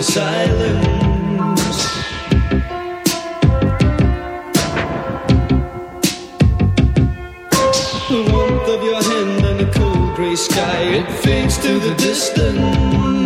Into silence. The warmth of your hand and a cold gray sky, it fades to the distance.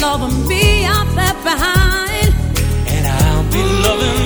loving me, I'm left behind. And I'll be loving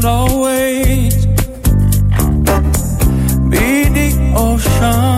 not always be the ocean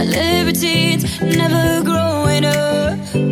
my libertines, never growing up.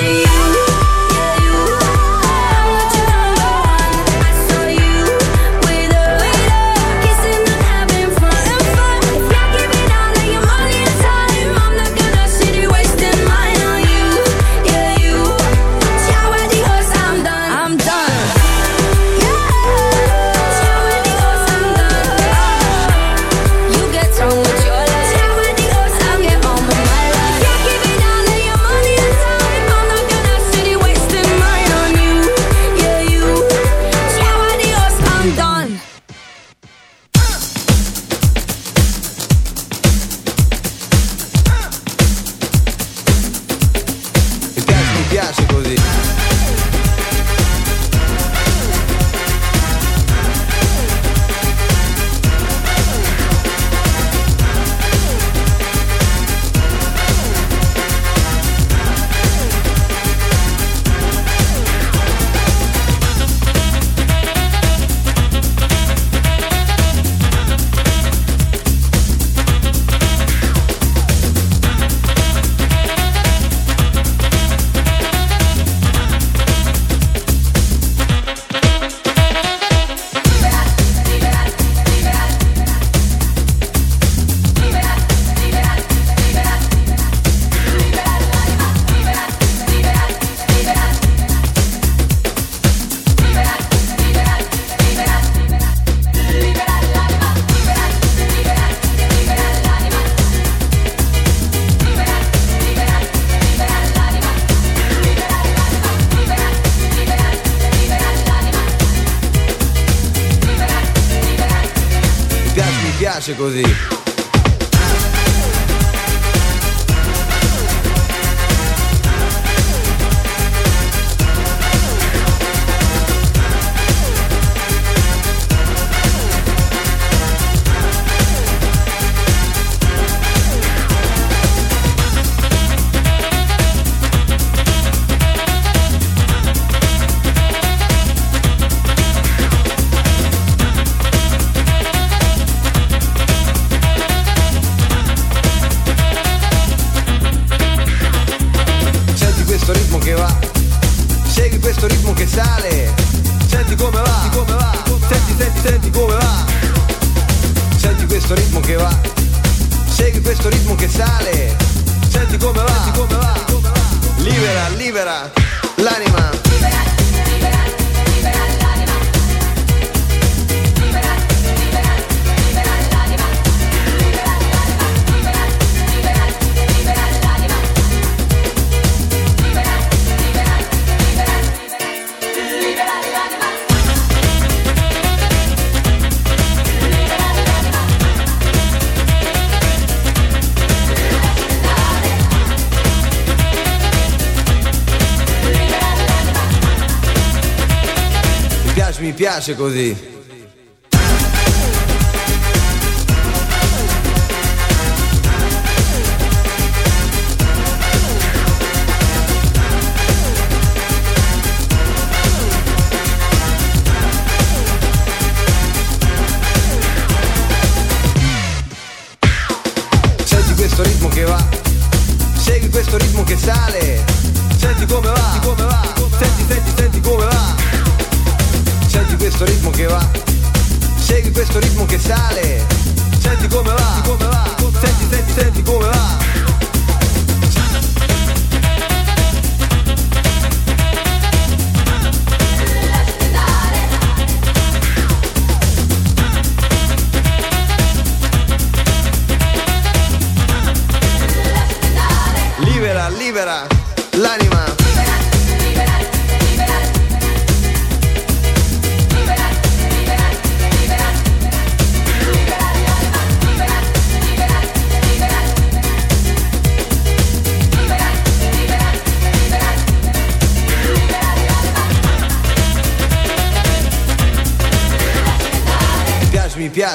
see you. Piace, così. Piace, mi piace così.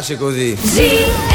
Piace, mi piace così. She